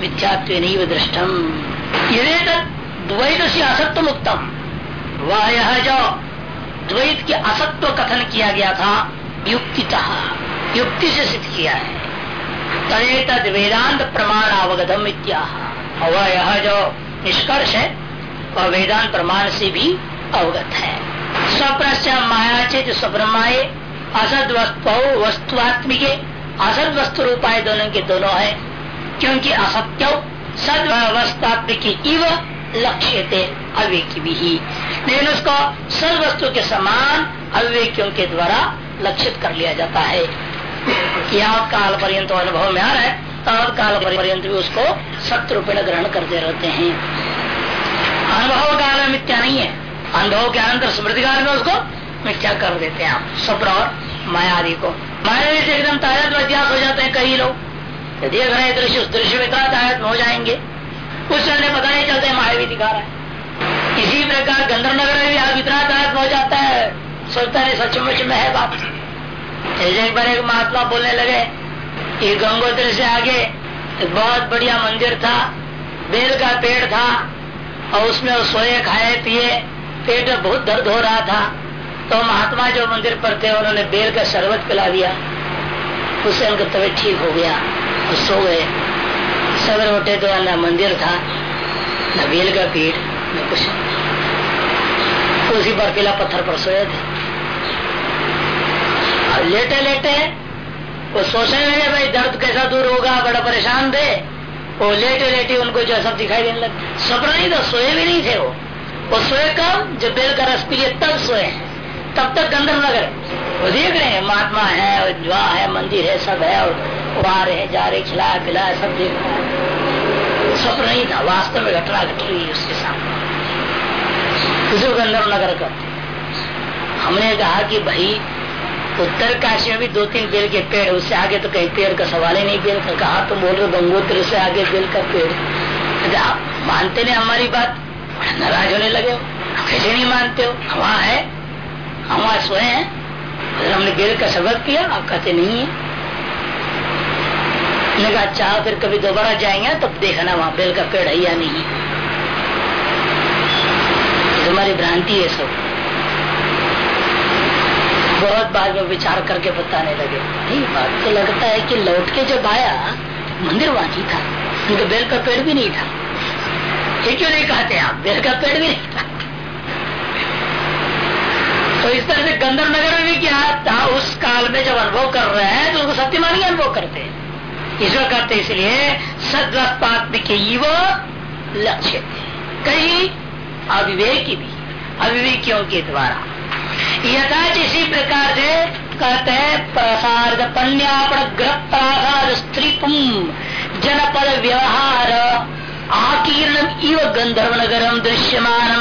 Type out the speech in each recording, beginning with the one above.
मिथ्यात्व नहीं दृष्टम। द्वैत से असत्व मुक्तम वह यह जो द्वैत के असत्व कथन किया गया था, युक्तितः। युक्ति से सिद्ध किया है। तरे तद वेदांत प्रमाण अवगतम वह यह जो निष्कर्ष है, वह वेदांत प्रमाण से भी अवगत है। स्वप्न माया चेत स्वप्नमाए असद वस्तु वस्तुआत्मिके असद वस्तु रूपाए दोनों के दोनों है। क्योंकि असत्य सद वस्तात्मिक इव लक्ष्य थे अवेकी भी लेकिन उसको सद वस्तु के समान अविवेकियों के द्वारा लक्षित कर लिया जाता है। यहाँ काल पर्यंत अनुभव में आ रहा है, तब काल पर्यंत भी उसको सत्य रूपेण ग्रहण करते रहते हैं। अनुभव काल में मिथ्या नहीं है। अनुभव के अनंतर स्मृति काल में उसको मिथ्या कर देते हैं आप। स्वप्न और माया आदि को। माया एकदम तायत अध्यास हो जाते हैं कई लोग। देख रहे दृश्य उस दृश्य में कहा तायत हो जाएँगे। उस समय पता नहीं चलते मायावी दिखा रहा है। इसी प्रकार गंधर्व नगर में भी आप इतना तायत हो जाता है, सोचता है, सचमुच में है बात ऐसे एक बार एक महात्मा बोलने लगे कि गंगोत्री से आगे एक बहुत बढ़िया मंदिर था, बेल का पेड़ था, और उसमें सोए, खाए, पिए, पेट में बहुत दर्द हो रहा था। तो महात्मा जो मंदिर पर थे, उन्होंने बेल का शरबत पिला दिया। उससे उनका तबीयत ठीक हो गया। वो सो गए सवेर उठे तो न मंदिर था। न बेल का पेड़ न कुछ। उसी बर्फीला पत्थर पर सोए थे। और लेटे लेटे, वो सोचने लगे, भाई दर्द कैसा दूर होगा, बड़ा परेशान थे। वो लेटे लेटे, उनको जो सब दिखाई देने लगे। सपना नहीं था सोए भी नहीं थे वो। वो सोए कब? जब बेल का रस पिए, तब सोए। तब तक गंधर्व नगर वो देख रहे हैं, महात्मा है जुआ है, मंदिर है, सब है, और वो आ रहे जा रहे खिलाया पिलाया सब देख रहा स्वप्न नहीं था, वास्तव में घटना घट रही है उसके सामने। गंधर्व नगर करते हमने कहा कि भाई, उत्तर काशी में भी दो तीन बेल के पेड़, उससे आगे तो कहीं पेड़ का सवाल ही नहीं बेल का कहा, तुम बोल रहे गंगोत्री से आगे बेल का पेड़। आप मानते नहीं हमारी बात? नाराज़ होने लगे हो। कैसे नहीं मानते हो? वहाँ है। हम वहाँ सोए हैं। हमने बेल का सबक किया, आप कहते नहीं है। मैंने कहा अच्छा फिर कभी दोबारा जाएँगे, तब देखना वहाँ बेल का पेड़ है या नहीं। तुम्हारी भ्रांति है सब। बहुत बाद में विचार करके बताने लगे। नहीं बात तो लगता है कि लौट के जब आया, मंदिर वहाँ ही था। उनका बेल का पेड़ भी नहीं था। ये क्यों नहीं कहते आप? बेल का पेड़ भी नहीं था। तो इस तरह से गंधर्व नगर में भी क्या था? उस काल में जब अनुभव कर रहे हैं तो उसको सत्यमान ही अनुभव करते हैं। ईश्वर कहते इसलिए सदवस्तात्मिक लक्ष्य। कई अविवेकी भी, अविवेकियों के द्वारा। यथा इसी प्रकार से कहते हैं प्रसार पन्यापण ग्रह प्रसाद स्त्री जनपद व्यवहार आकीर्ण इव गंधर्व नगरम दृश्यमान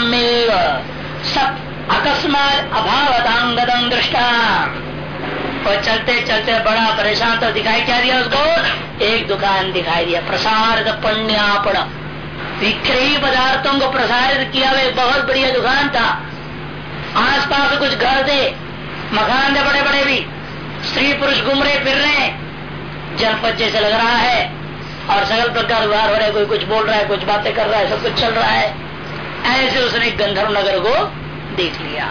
सब अकस्मात अभावतांगदम दृष्टा। और चलते चलते बड़ा परेशान तो दिखाई क्या दिया उसको? एक दुकान दिखाई दिया प्रसार पण्यापण। विक्रयी पदार्थों को प्रसारित किया हुआ बहुत बढ़िया दुकान था। आस पास कुछ घर थे, मकान थे बड़े बड़े भी। स्त्री पुरुष घूम रहे, फिर रहे। जनपद जैसे लग रहा है। और सकल प्रकार व्यवहार हो रहे, कोई कुछ बोल रहा है, कुछ बातें कर रहा है, सब कुछ चल रहा है। ऐसे उसने गंधर्व नगर को देख लिया।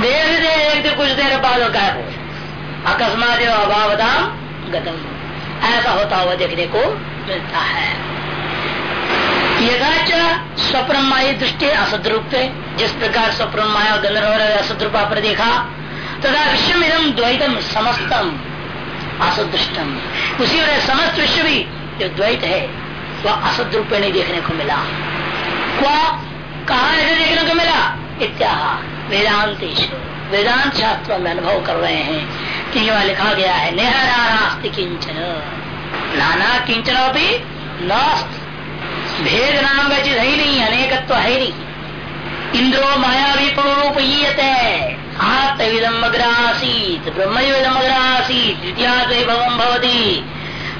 देर दे एक दिन कुछ देर बाद गायब हो अकस्मात अभावदाम गतम। ऐसा होता हुआ देखने को मिलता है। यदाच स्वप्न माया दृष्टि असद रूप जिस प्रकार स्वप्न माया गंधर्व असद रूपा पर देखा, तथा विश्व इदम द्वैतम समस्तम असदृष्टम। उसी वजह समस्त विश्व भी जो द्वैत है, वह असद रूप नहीं देखने को मिला। क्या कहा ऐसे देखने को मिला? इत्या वेदांत वेदांत शास्त्रों में अनुभव कर रहे हैं कि वहाँ लिखा गया है नेहरास्ति किंचन नाना किंचन भी नास्त। भेद नाम का चीज़ है ही नहीं, अनेकत्व तो है नहीं। इंद्रो माया भी रूप आत्मविदम अग्रासीत ब्रह्म भवती।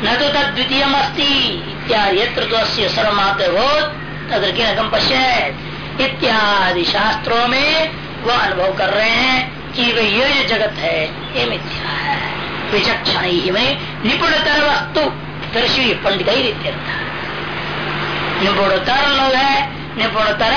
न तो तद द्वितीय अस्ती इत्यादि। यत्र सर्वमात्र भूत तद किम पश्यत? इत्यादि शास्त्रों में वह अनुभव कर रहे हैं कि वे ये जो जगत है, ये मिथ्या है। विचक्षण ही में निपुणतर वस्तु। दर्शी पंडित ही निपुणतर लोग है, निपुणतर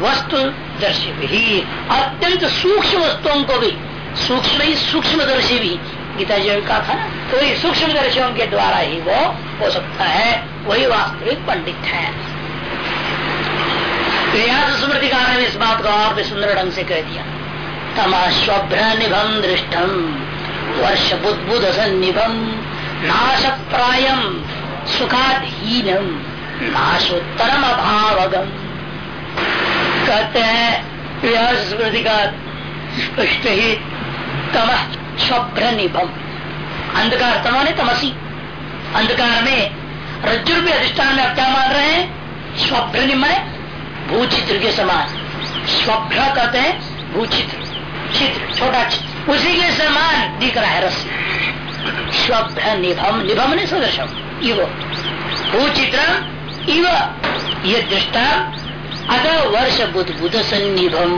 वस्तु दर्शी भी। अत्यंत सूक्ष्म वस्तुओं को भी, सूक्ष्म ही सूक्ष्म दर्शी भी। गीता जी का था ना तो सूक्ष्म दर्शियों के द्वारा ही वो हो सकता है, वही वास्तविक पंडित है। स्मृतिकार ने इस बात को और भी सुंदर ढंग से कह दिया। तमाश्वभ्र निभम दृष्टम वर्ष बुद्ध सन्निभम नाश प्रायम सुखाधीनम नाशोत्तरम अभावगम कहते हैं स्मृति का स्पष्ट ही तम स्वभ्र निभम अंधकार तमो तमसी। अंधकार में रज्जु भी अधिष्ठान में आप क्या मान रहे हैं? स्वभ्र निमय भूचित्र के समान। स्वभ्र कहते हैं, भूचित्र। चित्र, छोटा चित्र। उसी के समान दिख रहा है रस। स्वभ्र निभम निभम ने सदृशम इव। भूचित्र इव। ये दृष्टा अगर वर्ष बुद्ध बुध सन्निभम।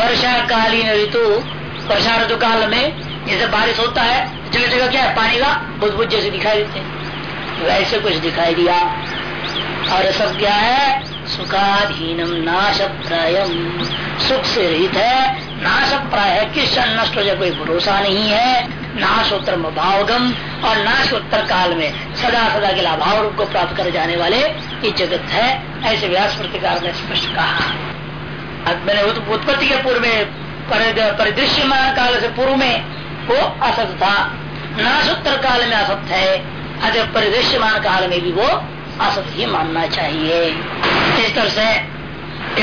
वर्षाकालीन ऋतु, वर्षा ऋतु काल में जैसे बारिश होता है, जगह जगह क्या है? पानी का बुद्ध बुद्ध जैसे दिखाई देते वैसे कुछ दिखाई दिया। और सब क्या है? सुखाधीनम नाश प्रायम सुख से रहित है नाश प्राय किस नष्ट हो जाए कोई भरोसा नहीं है। नाशोत्तर भावगम और नाशोत्तर काल में सदा सदा के लाभाव रूप को प्राप्त कर जाने वाले ये जगत है, ऐसे व्यास प्रतिकार ने स्पष्ट कहा। मैंने उत्पत्ति के पूर्व में परिदृश्य काल से पूर्व में वो असत था। नाशोत्तर काल में असत है, अतः परिदृश्यमान काल में भी वो असत ही मानना चाहिए। इस तरह से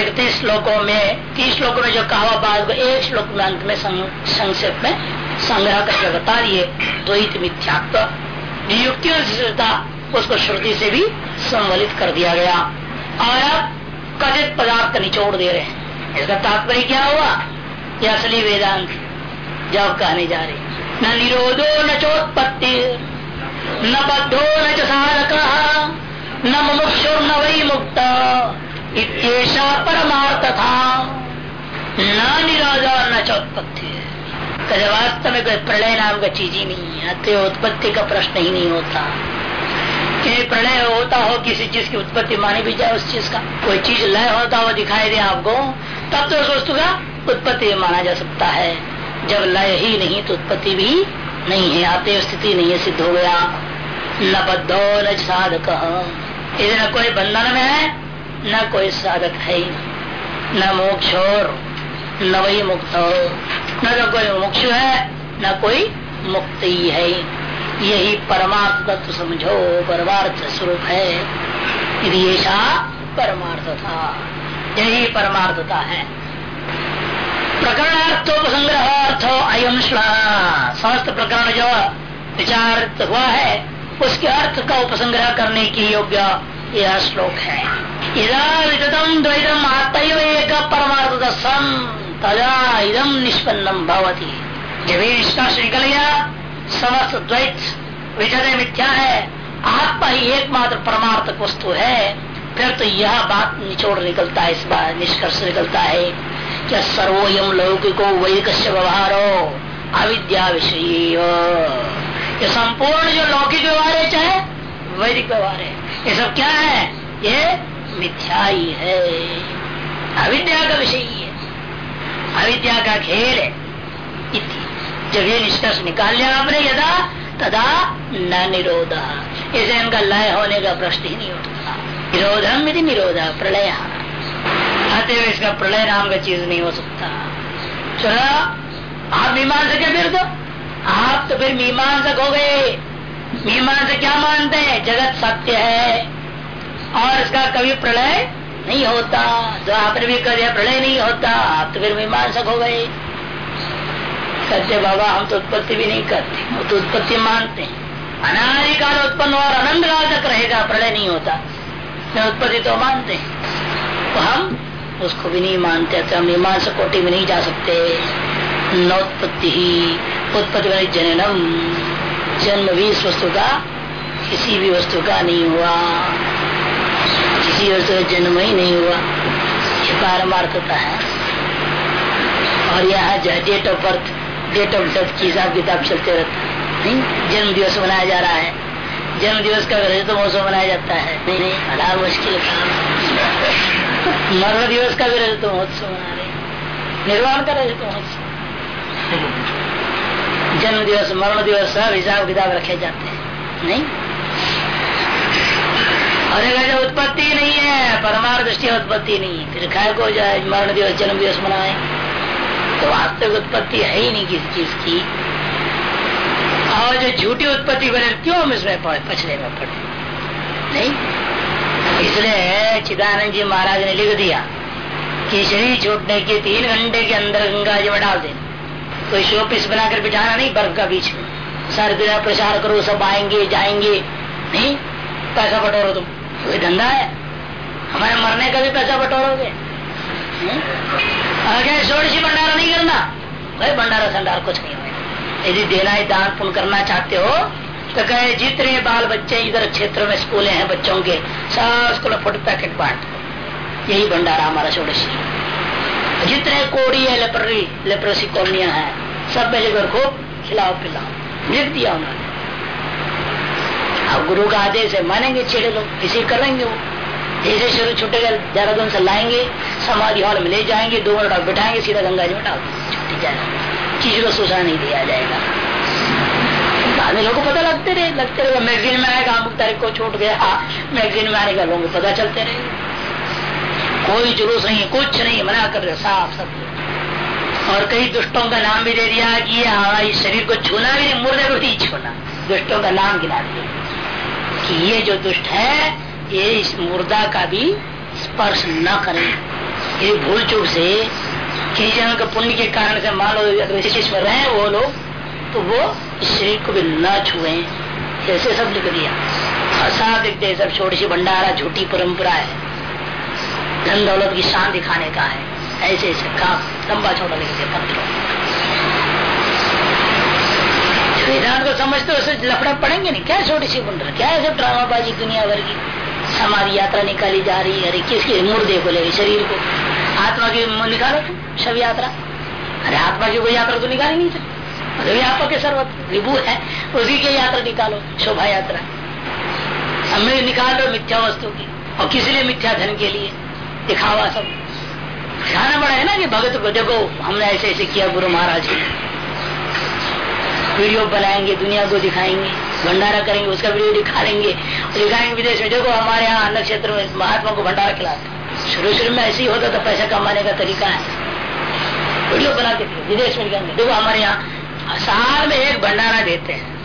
इकतीस श्लोकों में, तीस श्लोकों में जो कहा बाद को एक श्लोक में अंत में संक्षेप में संग्रह करके बता दिए, द्वैत मिथ्यात्व। युक्तियों से उसको श्रुति से भी सम्मिलित कर दिया गया। और अब कथित पदार्थ निचोड़ दे रहे हैं। इसका तात्पर्य क्या हुआ? यह असली वेदांत जब कहने जा रहे न निरोधो न चोत्पत्ति, न बद्धो न साधक। न मुमुक्षो न वही मुक्त इतना परमार्थ था न निराजा न चोत्पत्ति। कहते वास्तव में कोई प्रलय नाम का चीज़ ही नहीं है, अतः उत्पत्ति का प्रश्न ही नहीं होता। कि प्रलय होता हो, किसी चीज़ की उत्पत्ति मानी भी जाए उस चीज़ का। कोई चीज़ लय होता हो दिखाई दे आपको, तब तो उस वस्तु का उत्पत्ति माना जा सकता है। जब लय ही नहीं तो उत्पत्ति भी नहीं है। आते स्थिति नहीं है, सिद्ध हो गया। न बद्धो, न साधक। इसे न कोई बंधन में है न कोई साधक है न मोक्ष और न वही मुक्त हो न तो कोई मोक्ष है, न कोई मुक्त ही यही परमार्थ तत्व समझो, परमार्थ स्वरूप है। यदि ऐसा परमार्थ था यही परमार्थता है। प्रकरणार्थोपसंग्रह अर्थ अयम समस्त प्रकरण जो विचार हुआ है। उसके अर्थ का उपसंग्रह करने की योग्य यह श्लोक है। इधम द्वैतम आत्म एक परमार्थ सन तदा इदम निष्पन्नम भवती। जब ये निष्कर्ष गया समस्त द्वैत विजय मिथ्या है, आत्मा ही एकमात्र परमार्थक वस्तु है, फिर तो यह बात निचोड़ निकलता है, इस बार निष्कर्ष निकलता है क्या सर्वोयम लौकिको वैदिक व्यवहार अविद्या विषय ये संपूर्ण जो लौकिक व्यवहार है, चाहे वैदिक व्यवहार है। ये सब क्या है? ये मिथ्या ही है। अविद्या का विषय ही है। अविद्या का खेल है। जब ये निष्कर्ष निकाल लिया आपने यदा, तदा न निरोध। इसे इनका लय होने का प्रश्न ही नहीं उठता। निरोधम यदि निरोध, प्रलय। अतः इसका प्रलय नाम का चीज़ नहीं हो सकता। चलो, आप है फिर तो। आप तो फिर मीमांसक हो गए। मीमांसक क्या मानते हैं? जगत सत्य है। और इसका कभी प्रलय नहीं होता। जो आपने भी कर दिया प्रलय नहीं होता, आप तो फिर मीमांसक हो गए। कहते बाबा हम तो उत्पत्ति भी नहीं करते वो तो उत्पत्ति मानते हैं। अनादिकाल उत्पन्न और अनंत काल तक रहेगा, प्रलय नहीं होता। उत्पत्ति तो मानते हैं। तो हम उसको भी नहीं मानते तो हम मीमांस कोटि में नहीं जा सकते। नोत्पत्ति ही उत्पत्ति वाली जननम जन्म भी इस वस्तु का किसी भी वस्तु का नहीं हुआ। किसी वस्तु का जन्म ही नहीं हुआ। ये पारमार्थता है। और यहाँ date of birth date of death की हिसाब किताब चलते रहता है। जन्म दिवस मनाया जा रहा है। जन्म दिवस का रजत महोत्सव मनाया जाता है। नहीं नहीं, बड़ा मुश्किल काम मरण दिवस का भी रजत महोत्सव मना रहे निर्वाण का रजत महोत्सव। जन्म दिवस, मरण दिवस, सब हिसाब किताब रखे जाते हैं। नहीं? और उत्पत्ति नहीं है परमार दृष्टि उत्पत्ति नहीं है, फिर खाए को जाए, मरण दिवस, जन्म दिवस मनाए। तो वास्तविक उत्पत्ति है ही नहीं किसी चीज़ की। और जो झूठी उत्पत्ति बने, क्यों हम इसमें पड़े पछले में पड़े नहीं? इसलिए चिदानंद जी महाराज ने लिख दिया कि शरीर छूटने के तीन घंटे के अंदर गंगा जी में डाल देना। कोई शो पीस बनाकर बिठाना नहीं, बर्फ़ का बीच में। सारे दुनिया प्रचार करो, सब आएँगे, जाएँगे। नहीं, पैसा बटोरो तुम। कोई धंधा है? हमारे मरने का भी पैसा बटोरोगे। अगर षोड़शी भंडारा नहीं करना। भाई, भंडारा संडार कुछ नहीं होगा। यदि देना ही, दान पुण्य करना चाहते हो तो कहे, जितने बाल बच्चे इधर क्षेत्र में स्कूल हैं बच्चों के, सब स्कूल फुट पैकेट बांट यही भंडारा हमारा षोड़शी। जितने कोड़ी है, लेपरी, लेप्रोसी कॉलोनिया है, सब में लेकर खूब खिलाओ, पिलाओ। लिख दिया उन्होंने। अब गुरु का आदेश है, मानेंगे छेड़े लोग, इसी करेंगे वो। जैसे शुरू छुटेगा, देहरादून से लाएँगे, समाधि हॉल में ले जाएँगे, दो मिनट बिठाएँगे, सीधा गंगा जी में डाल छुट्टी जाएगा चीज़ को सुसा नहीं दिया जाएगा। बाद लोगों को पता लगते रहे लगते रहे मैगजीन में आएगा, अमुक तारीख को छूट गया मैगजीन में का लोगों को पता चलते रहे। कोई जुलूस नहीं, कुछ नहीं मना कर साफ़ सब। और कई दुष्टों का नाम भी दे दिया कि इस शरीर को छूना भी नहीं, मुर्दे को छूना। दुष्टों का नाम गिना दिया। कि ये जो दुष्ट है, ये इस मुर्दा का भी स्पर्श न करें। ये भूल चूक से किसी जन का पुण्य के कारण से मान लो में रहे वो लोग तो वो शरीर को भी न छुए। ऐसे सब लिख दिया। असाधिक सब छोटी सी भंडारा, झूठी परंपरा है। धन दौलत की शान दिखाने का है। ऐसे ऐसे काम लंबा छोटा लिख दिया पत्रों वेदांत को समझते उसे लफड़ा पड़ेंगे नहीं। क्या छोटी सी बुंडर क्या है सब ड्रामाबाजी दुनिया भर की? हमारी यात्रा निकाली जा रही है। अरे किसके? मुर्दे को ले शरीर को। आत्मा की निकालो तुम, शव यात्रा। अरे आत्मा की कोई यात्रा तो निकाल नहीं सकती अरे व्यापक के सर्वत्र। विभू है, उसी की यात्रा निकालो, शोभा यात्रा। हमें निकाल लो मिथ्या वस्तु की। और किस लिए मिथ्या धन के लिए? दिखावा सब। दिखाना पड़ा है ना कि भगत को, देखो, हमने ऐसे ऐसे किया गुरु महाराज जी वीडियो बनाएँगे, दुनिया को दिखाएँगे, भंडारा करेंगे, उसका वीडियो दिखा देंगे दिखाएँगे विदेश में। देखो, हमारे यहाँ अन्य क्षेत्र में महात्मा को भंडारा खिलाते शुरू शुरू में ऐसे ही होता था, पैसा कमाने का तरीका है। वीडियो बना के विदेश में दिखाएँगे देखो, हमारे यहाँ साल में एक भंडारा देते हैं।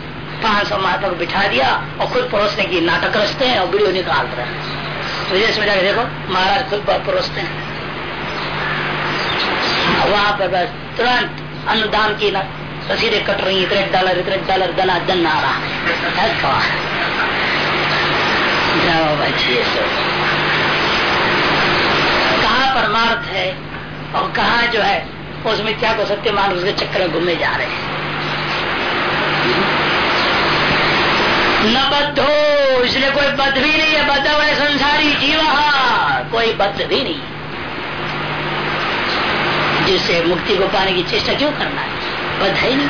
पाँच सौ महात्मा को बिठा दिया और खुद परोसने की नाटक रचते हैं और वीडियो निकाल रहे हैं। विदेश में जाकर देखो, महाराज खुद परोसते हैं वहाँ पर बस तुरंत अनुदान की रसीदे कट रही इतने डॉलर इतने डॉलर, दना दन आ रहा है कहा परमार्थ है और कहा जो है, उसमें क्या को सत्य मान, उसके चक्कर में घूमे जा रहे हैं। न बद्ध हो इसलिए कोई बद्ध भी नहीं है। बद्ध हुए संसारी जीवा। कोई बद्ध भी नहीं। जिससे मुक्ति को पाने की चेष्टा क्यों करना है? पद है नहीं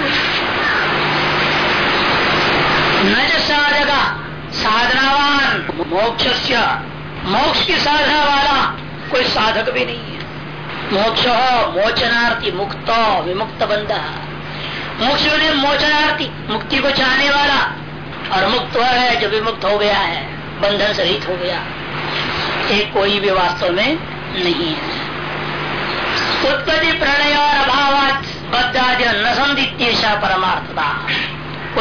न जो साधका, साधनावान मोक्ष मोक्ष की साधना वाला कोई साधक भी नहीं है। मोक्ष मोचनार्थी मुक्त विमुक्त बंदा मोक्ष मोचनार्थी, मुक्ति को चाहने वाला और मुक्त वह है जो विमुक्त हो गया है, बंधन से रहित हो गया। एक कोई भी वास्तव में नहीं है। उत्पत्ति प्रणय और अभाव बद्धादि न संदित्यशा परमार्थता।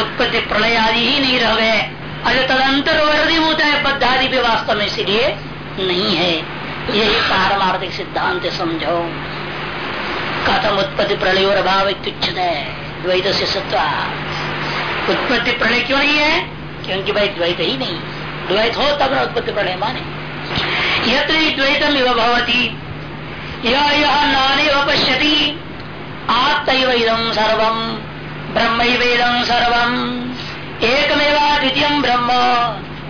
उत्पत्ति प्रलय आदि ही नहीं रह गए। अरे तदंतर वर्धिभूत है, बद्धादि भी वास्तव में इसलिए नहीं है। यही पारमार्थिक सिद्धांत समझो। कथम उत्पत्ति प्रलय और अभाव है द्वैत से सत्व उत्पत्ति प्रणय क्यों नहीं है? क्योंकि भाई द्वैत ही नहीं। द्वैत हो तब न उत्पत्ति प्रणय माने। यत्र द्वैतम भवती। यह यह नानी पश्यती। आत्म इदम सर्वम ब्रह्म वेदम सर्वम। एकमेवा द्वितीय ब्रह्म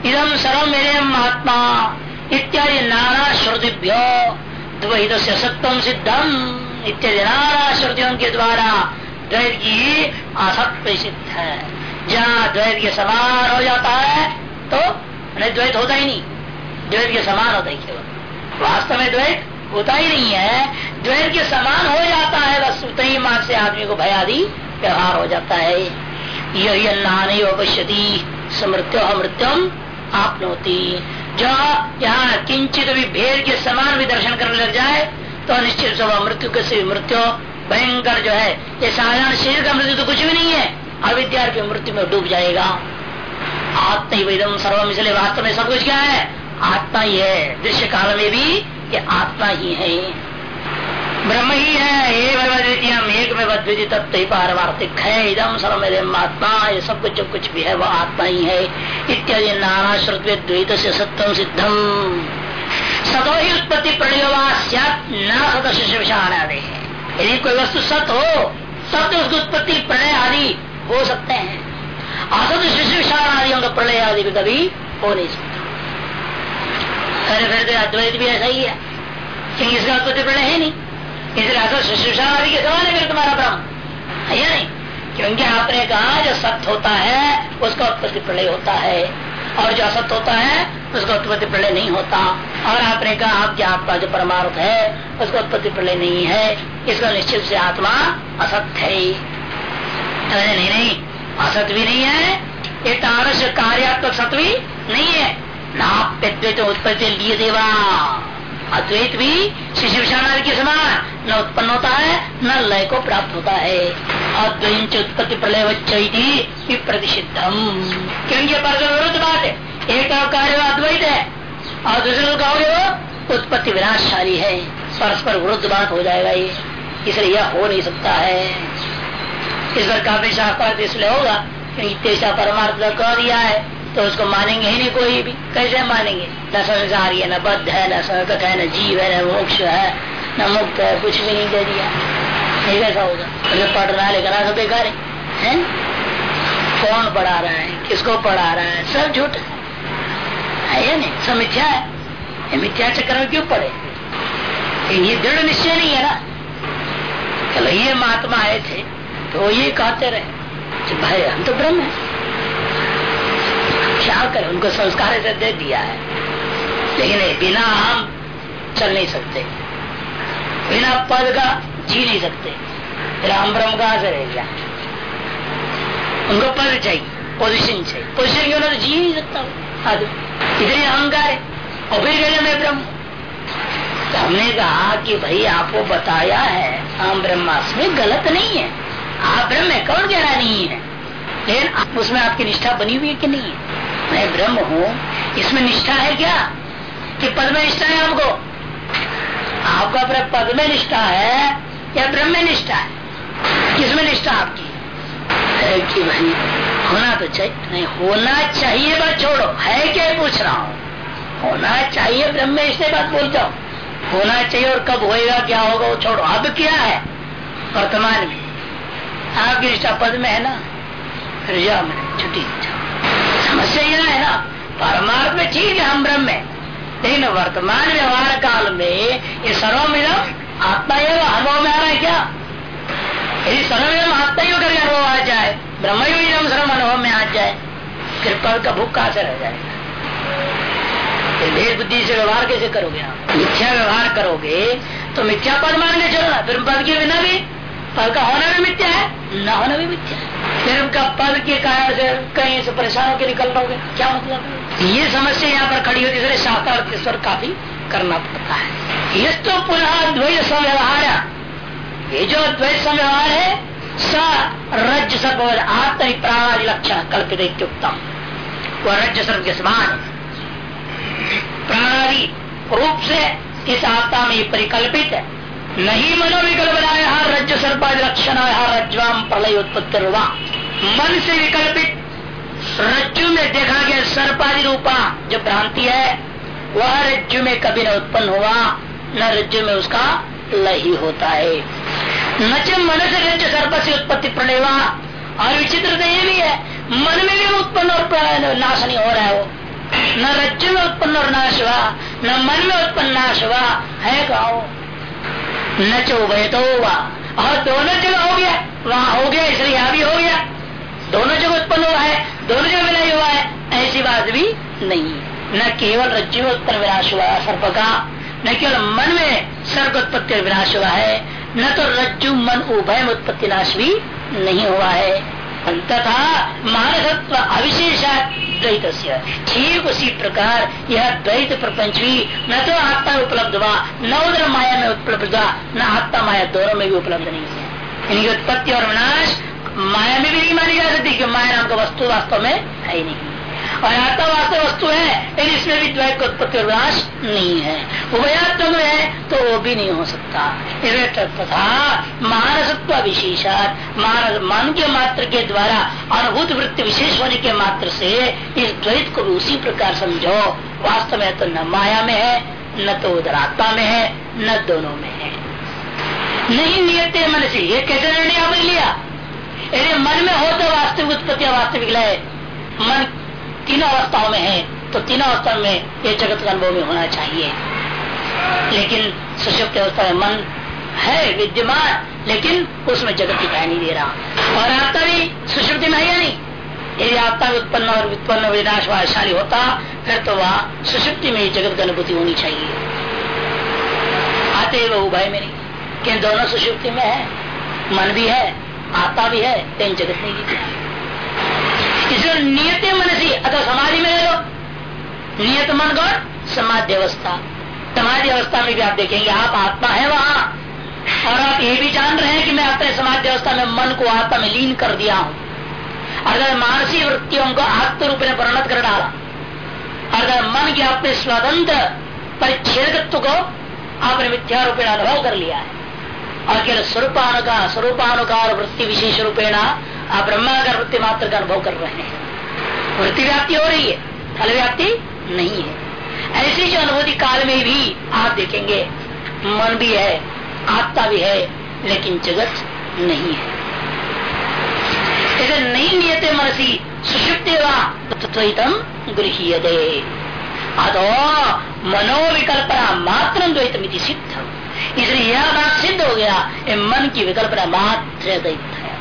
इदम सर्व आत्मा इत्यादि नाना श्रुतिभ्यो द्वैत से सत्वम सिद्धम। इत्यादि नाना श्रुतियों के द्वारा द्वैत की असत्य सिद्ध है जहाँ द्वैत के समान हो जाता है तो द्वैत होता ही नहीं। द्वैत के समान होता ही वास्तव में द्वैत होता ही नहीं है। द्वैत के समान हो जाता है, बस उतने ही मार्ग से आदमी को भयादि व्यवहार हो जाता है। यही अन्नानी पश्यति समृत्यो मृत्युम आपनोती। जो यहाँ किंचित भी भेद के समान भी दर्शन करने लग जाए तो निश्चित मृत्यु के मृत्यु, भयंकर जो है, ये साधारण शरीर का मृत्यु तो कुछ भी नहीं है। अविद्या की मृत्यु में डूब जाएगा। आत्म वेदम सर्वम, इसलिए वास्तव में सब कुछ क्या है? आत्मा ही है। दृश्य काल में भी ये आत्मा ही है। ब्रह्म ही है। एक में बद्विधि तत्व ही पारमार्थिक है। इदम सर्वम आत्मा, ये सब कुछ जो कुछ भी है वह आत्मा ही है। इत्यादि नाना श्रुत द्वैत से सत्यम सिद्धम सतो ही उत्पत्ति प्रणयोगा न सत शिष्य आदि यदि कोई वस्तु सत हो, तब तो उसकी उत्पत्ति, प्रणय आदि हो सकते हैं। असत आदि का प्रलय आदि भी कभी हो नहीं सकता। अरे फिर तो अद्वैत भी ऐसा ही है। क्योंकि इसका उत्पत्ति प्रलय है नहीं। इसलिए असत विषाण आदि के समान है तुम्हारा ब्रह्म है या नहीं? क्योंकि आपने कहा जो सत्य होता है, उसका उत्पत्ति प्रलय होता है। और जो असत होता है, उसका उत्पत्ति प्रलय नहीं होता। और आपने कहा आपकी आत्मा जो परमार्थ है, उसका उत्पत्ति प्रलय नहीं है। इसका निश्चित से आत्मा असत्य है। नहीं नहीं। असत भी नहीं है। ये तारस कार्यात्मक सत्य भी नहीं है। नाप्यद्वैत उत्पत्ति लिए देवा। अद्वैत भी शिशु विषाण के समान। न उत्पन्न होता है, न लय को प्राप्त होता है। अद्वैत उत्पत्ति प्रलय वच्ची प्रतिषिद्धम क्योंकि विरुद्ध बात है? एक कार्य अद्वैत है, और दूसरे को कहोगे वो उत्पत्ति विनाशशाली है। परस्पर विरुद्ध बात हो जाएगा ये। इसलिए यह हो नहीं सकता है। इस पर काफ़ी शास्त्र इसलिए होगा, क्योंकि तेजा परमार्थ कह दिया है तो उसको मानेंगे ही नहीं कोई भी। कैसे मानेंगे? न संसारी है, न बद्ध है, न संकट है, न जीव है, न मोक्ष है, न मुक्त है, कुछ भी नहीं दे दिया। नहीं कैसा होगा? जो पढ़ रहा है लेकिन सब बेकार है? कौन पढ़ा रहा है? किसको पढ़ा रहा है? सब झूठ है। या नहीं? सब मिथ्या है। मिथ्या चक्कर में क्यों पड़े ये दृढ़ निश्चय नहीं है ना? चलो, ये महात्मा आए थे। तो ये कहते रहे। भाई, हम तो ब्रह्म है। क्या करें? उनको संस्कार से दे दिया है। लेकिन बिना हम चल नहीं सकते। बिना पद का जी नहीं सकते। फिर हम ब्रह्म कहा से रह गया? उनको पद चाहिए पोजिशन चाहिए। पोजिशन क्यों तो जी नहीं सकता आदमी इतने अहंकार है। और फिर कहने मैं ब्रह्म तो हमने कहा कि भाई, आपको बताया है, हम ब्रह्मास्मि गलत नहीं है। आप ब्रह्म है, कौन कह रहा नहीं है? लेकिन उसमें आपकी निष्ठा बनी हुई है कि नहीं? है मैं ब्रह्म हूँ। इसमें निष्ठा है क्या? कि पद में निष्ठा है आपको? आपका अपने पद में निष्ठा है या ब्रह्म में निष्ठा है? किसमें निष्ठा आपकी? है कि भाई, होना तो चाहिए। नहीं, होना चाहिए बात छोड़ो। है क्या पूछ रहा हूँ? होना चाहिए, ब्रह्म में इससे बात बोलता हूँ। होना चाहिए और कब होएगा, क्या होगा वो छोड़ो। अब क्या है? वर्तमान में। आपकी निष्ठा पद में है ना, फिर जाओ मैंने छुट्टी समस्या ये है ना, परमार्थ में ठीक है हम ब्रह्म में, लेकिन वर्तमान व्यवहार काल में ये सर्वमिदम आत्मा ये अनुभव में आ रहा है क्या? यदि सर्वमिदम आत्मा ही करके अनुभव आ जाए ब्रह्म ही सर्व अनुभव में आ जाए, फिर पद का भूख कहा से रह जाएगा? भेद बुद्धि से व्यवहार कैसे करोगे आप? मिथ्या व्यवहार करोगे तो मिथ्या पद मान के चलना फिर पद के बिना भी पद का होना भी मिथ्या है, न होना भी मिथ्या है। फिर का पद के कारण से कहीं से परेशान होकर निकल रहोगे क्या मतलब ये समस्या यहाँ पर खड़ी होती है शास्त्र स्वर काफ़ी करना पड़ता है। ये तो पुनः द्वैत संव्यवहार ये जो द्वैत संव्यवहार है, स रज आत्म प्राणादि लक्षण कल्पित उत्तम। वह रज सर्व के समान प्राणादि रूप से इस आत्मा में परिकल्पित है। नहीं मनोविकल्पना हर रज्जु सर्पाद लक्षण हर रज्वाम प्रलय उत्पत्ति मन से विकल्पित रज्जु में देखा गया सर्पादि रूपा जो भ्रांति है, वह रज्जु में कभी न उत्पन्न हुआ, न रज्जु में उसका लय ही होता है। न च मन से रज्जु सर्प से उत्पत्ति प्रलय और विचित्र तो ये भी है, मन में भी उत्पन्न और नाश नहीं हो रहा है वो। न रज्जु में उत्पन्न और नाश हुआ, न मन में उत्पन्न नाश हुआ, है कहा न चौबे तो हुआ। और दोनों जगह हो गया। वहाँ हो गया, इसलिए यहाँ भी हो गया। दोनों जगह उत्पन्न हुआ है, दोनों जगह मिलाई हुआ है। ऐसी बात भी नहीं न केवल रज्जु उत्पन्न विनाश हुआ सर्प का, न केवल मन में सर्प उत्पत्ति विनाश हुआ है, न तो रज्जु, मन, उभय उत्पत्ति नाश भी नहीं हुआ है। तथा मानसत्व अविशेष द्वैत ठीक उसी प्रकार यह द्वैत प्रपंच भी न तो आत्मा उपलब्ध हुआ, न उधर माया में उपलब्ध हुआ, न आत्मा माया दोनों में भी उपलब्ध नहीं है। इनकी उत्पत्ति और विनाश माया में भी नहीं मानी जा सकती कि माया नाम का वस्तु वास्तव में है ही नहीं। और आत्मा वास्तव वस्तु है, लेकिन इसमें भी द्वैत उत्पत्ति और विनाश नहीं है। उभयात्मक में है तो वो भी नहीं हो सकता। तथा मानसत्व विशेष मानस मन के मात्र के द्वारा अनुभूत वृत्ति विशेष होने के मात्र से इस द्वैत को भी उसी प्रकार समझो। वास्तव में तो न माया में है न तो उधर आत्मा में है न दोनों में है। नहीं नियत मन से ये कैसे निर्णय आपने लिया? यदि मन में हो तो वास्तविक उत्पत्ति वास्तविक लय। मन तीनों अवस्थाओं में है तो तीनों अवस्था में ये जगत का अनुभव में होना चाहिए। लेकिन सुषुप्त अवस्था में मन है, विद्यमान, लेकिन उसमें जगत दिखाई नहीं दे रहा। और आत्मा भी सुषुप्ति में है या नहीं? यदि आत्मा उत्पन्न और उत्पन्न विनाश वाशाली होता, फिर तो वह सुषुप्ति में जगत की अनुभूति होनी चाहिए। आते वह उभय में नहीं। कि दोनों सुषुप्ति में है, मन भी है, आत्मा भी है, लेकिन जगत नहीं दिखता। इसलिए नियत मन से अथवा समाधि में लो नियत मन गौर समाधि अवस्था। समाधि अवस्था में भी आप देखेंगे, आप आत्मा है वहाँ। और आप ये भी जान रहे हैं कि मैं अपने समाधि अवस्था में मन को आत्मा में लीन कर दिया हूँ। अगर मानसिक वृत्तियों को आत्म रूप में परिणत कर डाला अगर मन के अपने स्वतंत्र परिच्छेदत्व को आपने मिथ्या रूपेण अनुभव कर लिया है। और केवल स्वरूपानुकार स्वरूपानुकार वृत्ति विशेष रूपेण आप ब्रह्माकार वृत्ति मात्र का अनुभव कर रहे हैं। वृत्ति व्याप्ति हो रही है फल व्याप्ति नहीं है। ऐसी जो अनुभूति काल में भी आप देखेंगे, मन भी है, आत्मा भी है, लेकिन जगत नहीं है। इसे नहीं नियते मनसी, सुषुप्ति द्वैतम गृहते अतो मनोविकल्पना मात्र द्वैतमिति सिद्ध इसलिए यह बात सिद्ध हो गया मन की विकल्पना मात्र द्वैत है।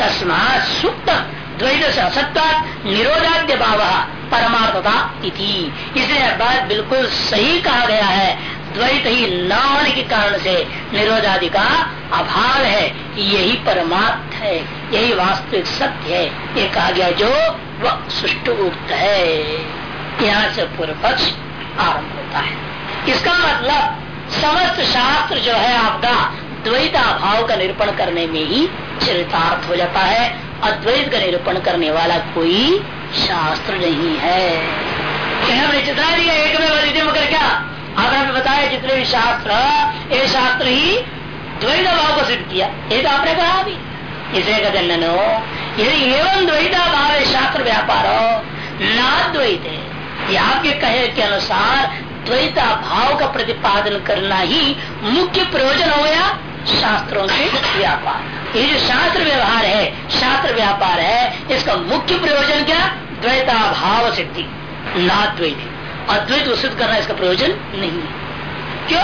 तस्मा सुप्त द्वैत से असत्ता निरोधाद्य भाव परमार्थता इति। इसलिए बात बिल्कुल सही कहा गया है। द्वैत ही न होने के कारण से निरोधादि का अभाव है। यही परमार्थ है। यही वास्तविक सत्य है। ये कहा गया जो वह सुष्टु उक्त है। यहाँ से पूर्व पक्ष आरंभ होता है। इसका मतलब समस्त शास्त्र जो है आपका द्वैता भाव का निरूपण करने में ही चरितार्थ हो जाता है। अद्वैत का निरूपण करने वाला कोई शास्त्र नहीं है। हमने दिया, एक मगर क्या? आपने बताया जितने भी शास्त्र, ये शास्त्र ही द्वैत भाव को सिद्ध किया। ये तो आपने कहा भी। इसे कहते ननो। यदि एवं द्वैता भाव शास्त्र व्यापार हो ना द्वैत है आपके कहे के अनुसार द्वैता भाव का प्रतिपादन करना ही मुख्य प्रयोजन हो गया शास्त्रों के व्यापार ये जो शास्त्र व्यवहार है, शास्त्र व्यापार है, इसका मुख्य प्रयोजन क्या? द्वैता भाव सिद्धि। ना द्वैत। अद्वैत सिद्ध करना इसका प्रयोजन नहीं है। क्यों?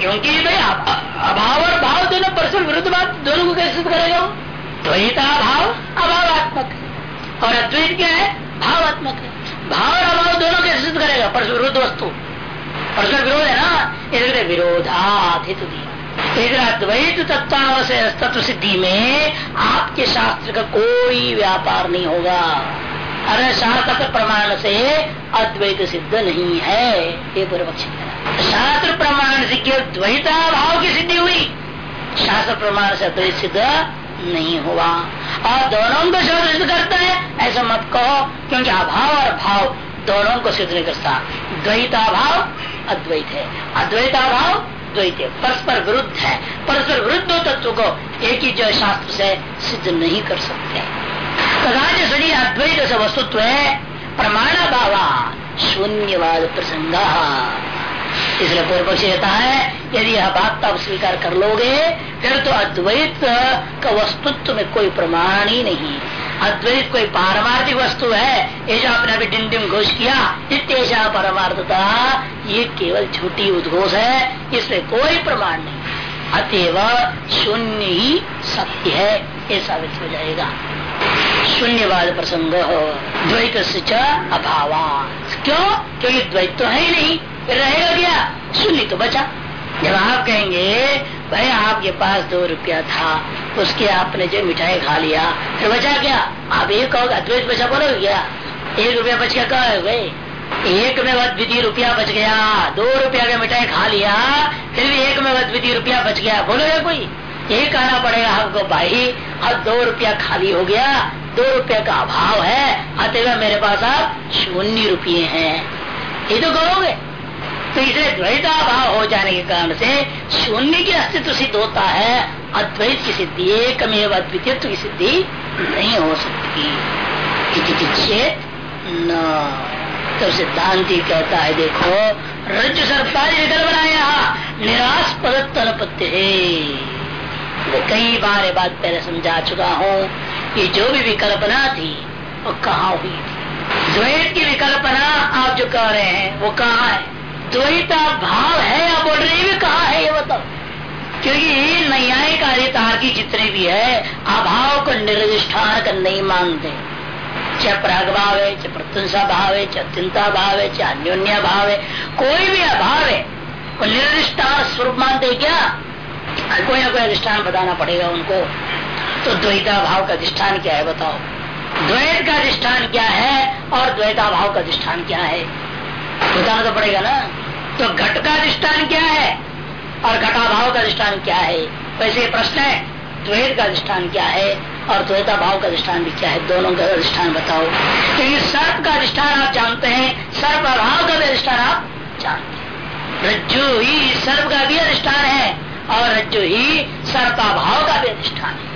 क्योंकि भाई अभाव और भाव दोनों परस्पर विरुद्ध बात, दोनों को कैसे करेगा द्वैता भाव अभावात्मक। और अद्वैत क्या है? भावात्मक है। भाव और अभाव दोनों कैसे करेगा? परस्पर विरुद्ध वस्तु। परस्पर विरोध है ना? इसलिए विरोधात हेतु दिया अद्वैत तत्व तत्व सिद्धि में आपके शास्त्र का कोई व्यापार नहीं होगा। अरे शास्त्र प्रमाण से अद्वैत सिद्ध नहीं है, ये पूर्व शास्त्र प्रमाण से केवल द्वैता भाव की सिद्धि हुई। शास्त्र प्रमाण से अद्वैत सिद्ध नहीं हुआ। और दोनों को शास्त्र सिद्ध करता है, ऐसा मत कहो, क्योंकि अभाव और भाव दोनों को सिद्ध नहीं करता। द्वैता भाव अद्वैत है। अद्वैता भाव द्वैत। है परस्पर विरुद्ध है। परस्पर विरुद्ध तत्व को एक ही जो शास्त्र से सिद्ध नहीं कर सकते। तथा अद्वैत से वस्तुत्व है प्रमाण भावा शून्यवाद प्रसंग। इसलिए पूर्व पक्ष कहता है, यदि यह बात आप स्वीकार कर लोगे, फिर तो अद्वैत का वस्तुत्व में कोई प्रमाण ही नहीं। अद्वैत कोई पारमार्थिक वस्तु है? जो आपने अभी डिम डिम घोष किया इतना परमार्थता, ये केवल झूठी उद्घोष है, इसमें कोई प्रमाण नहीं। अतएव शून्य ही सत्य है, ये साबित हो जाएगा। शून्यवाद प्रसंग हो द्वैत अभाव क्यों? क्योंकि द्वैत तो है ही नहीं रहेगा क्या? शून्य तो बचा। जब आप कहेंगे भाई आपके पास दो रुपया था, उसके आपने जो मिठाई खा लिया, फिर बचा क्या? आप एक कहोगे अद्वैत बचा बोलोगे क्या? एक रुपया बच गया, कहा भाई? एक में द्वितीय रुपया बच गया, दो रुपया का मिठाई खा लिया, फिर भी एक में द्वितीय रुपया बच गया बोलोगे कोई? ये कहना पड़ेगा हमको भाई, अब दो रुपया खाली हो गया, दो रुपया का अभाव है अतः मेरे पास आप शून्य रुपये हैं। ये तो कहोगे? तो इसे द्वैता भाव हो जाने के कारण से शून्य की अस्तित्व सिद्ध होता है, अद्वैत की सिद्धि एक अद्वितीय की सिद्धि नहीं हो सकती। चेत न। तो सिद्धांति कहता है, देखो रज सरकारी बनाया निराश पद तलपत्य है कई बार ये बात पहले समझा चुका हूँ कि जो भी विकल्पना थी, वो कहा हुई थी? द्वैत की विकल्पना आप जो कह रहे हैं, वो कहा है? द्वैता भाव है या बोल रहे भी कहा है, ये बताओ। क्योंकि न्यायिक आर्य जितने भी है, अभाव को निर्दिष्ठान कर नहीं मानते। चाहे प्राग भाव है, चाहे प्रत्यंसा भाव है, चाहे अत्यंता भाव है, चाहे अन्योन्या भाव है, कोई भी अभाव है, वो निर्दिष्टान स्वरूप मानते क्या? कोई ना कोई अधिष्ठान बताना पड़ेगा उनको। तो द्वैता भाव का अधिष्ठान क्या है, बताओ। द्वैत का अधिष्ठान क्या है, और द्वैता भाव का अधिष्ठान क्या है? बताना तो पड़ेगा ना। तो घट का अधिष्ठान क्या है और घटाभाव का अधिष्ठान क्या है? वैसे प्रश्न है। द्वैत का अधिष्ठान क्या है और द्वैता भाव का अधिष्ठान भी क्या है? दोनों का अधिष्ठान बताओ। क्योंकि सर्प का अधिष्ठान आप जानते हैं सर्प अभाव का भी अधिष्ठान आप जानते हैं। रज्जु ही सर्प का भी अधिष्ठान है और रज्जु ही सर्पाभाव का भी अधिष्ठान है।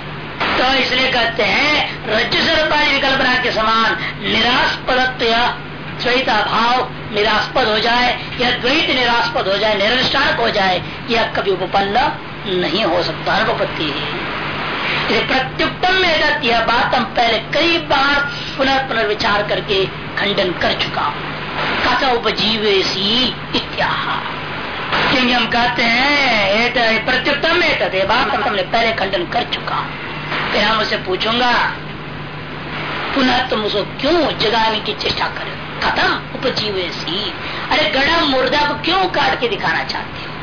तो इसलिए कहते हैं, रज्जु सर्पा विकल्पना के समान निराशपदत्व द्वैता भाव निरास्पद हो जाए, या द्वैत निरास्पद हो जाए निरष्टानक हो जाए, यह कभी उपपन्न नहीं हो सकता, अनुपत्ति प्रत्युत्तम में यह बात हम पहले कई बार पुनः पुनर्विचार करके खंडन कर चुका हूँ। कथा उपजीवेशी इत्याह। क्योंकि हम कहते हैं प्रत्युत्तम में बात हमने पहले खंडन कर चुका फिर हम उसे पूछूँगा, पुनः तुम उसको क्यों जगाने की चेष्टा करें? खत्म उपजीवेशी अरे गड़ा मुर्दा को क्यों काट के दिखाना चाहते हो?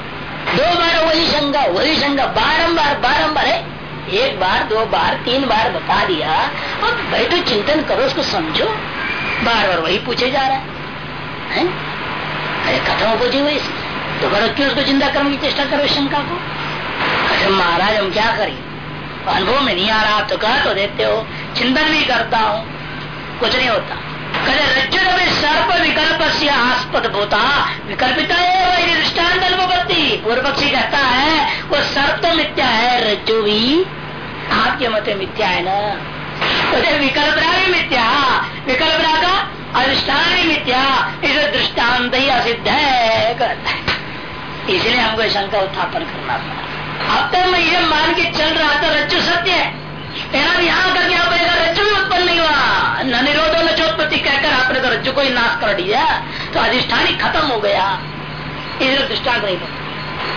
दो बार वही शंका वही शंका बारम्बार बारम्बार है? एक बार दो बार तीन बार बता दिया। अब बैठो चिंतन करो उसको समझो। बार बार वही पूछे जा रहा है, है? अरे खत्म उपजीवेशी दोबारा क्यों उसको चिंता करने की चेष्टा करो शंका को? अरे महाराज हम क्या करें? अनुभव में नहीं आ रहा आप तो कह तो देते हो चिंतन भी करता हूँ। कुछ नहीं होता। कहते रज्जु में सर्प विकल्प से आस्पद भूता। विकल्पिता है दृष्टान पूर्व पक्षी कहता है, वो सर्प तो मिथ्या है, रज्जु भी। आपके मत मिथ्या है ना? तो विकल्पना भी मिथ्या विकल्पना का अधिष्ठान भी मिथ्या। इसे दृष्टांत ही असिद्ध है है। इसलिए हमको शंका उत्थापन करना पड़ा। अब तक मैं ये मान के चल रहा था, रज्जु सत्य है। यहाँ करके पर रज्जु भी उत्पन्न नहीं हुआ। न निरोधो तो को ही नाश कर दिया तो अधिष्ठान ही खत्म हो गया। इसलिए दृष्टांत नहीं पड़ता